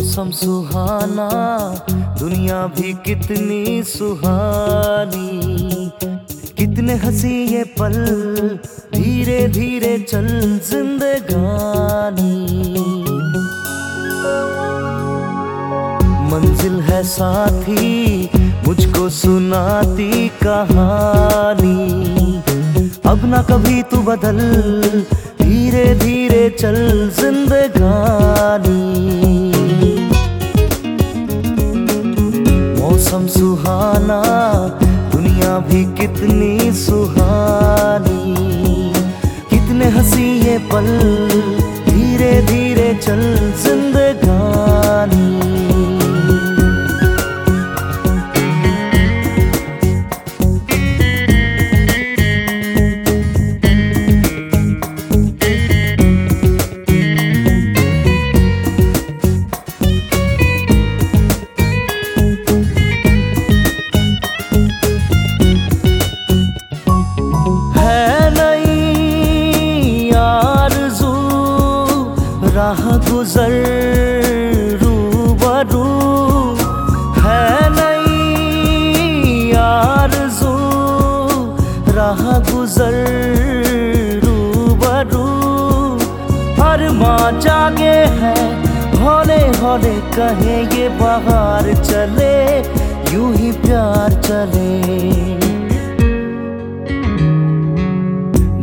मौसम सुहाना, दुनिया भी कितनी सुहानी। कितने हँसी ये पल धीरे धीरे चल जिंदगानी। मंजिल है साथी, मुझको सुनाती कहानी। अब ना कभी तू बदल धीरे धीरे चल जिंदगानी। चल राह गुजर रूबरू है नई आरज़ू। राह गुजर रूबरू। हर माँ जागे है, हौले हौले कहे, ये बाहर चले, यूँ ही प्यार चले।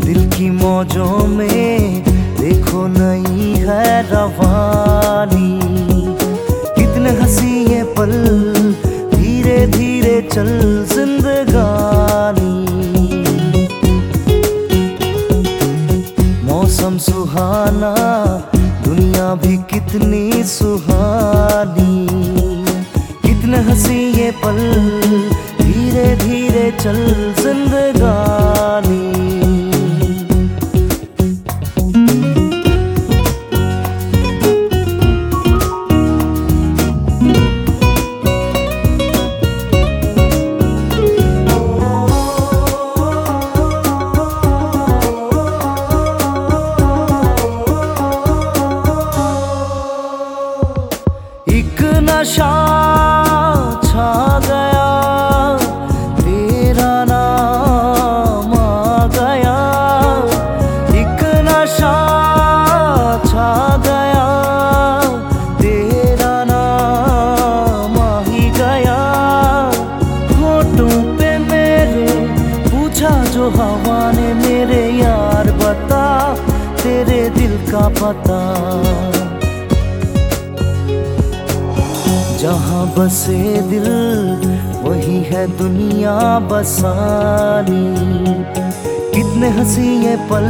दिल की मौजों में देखो नई है रवानी। कितने हँसी ये पल धीरे धीरे चल जिंदगानी। मौसम सुहाना, दुनिया भी कितनी सुहानी। कितने हँसी ये पल धीरे धीरे चल जिंदगानी। हवा ने मेरे यार बता, तेरे दिल का पता। जहाँ बसे दिल, वही है दुनिया बसानी। कितने हँसी ये पल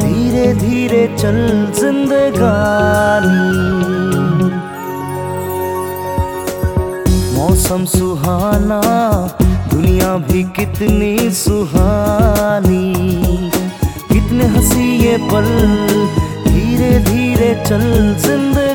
धीरे धीरे चल जिंदगानी। मौसम सुहाना दुनिया भी कितनी सुहानी। कितने हसी ये पल धीरे धीरे चल जिंदगानी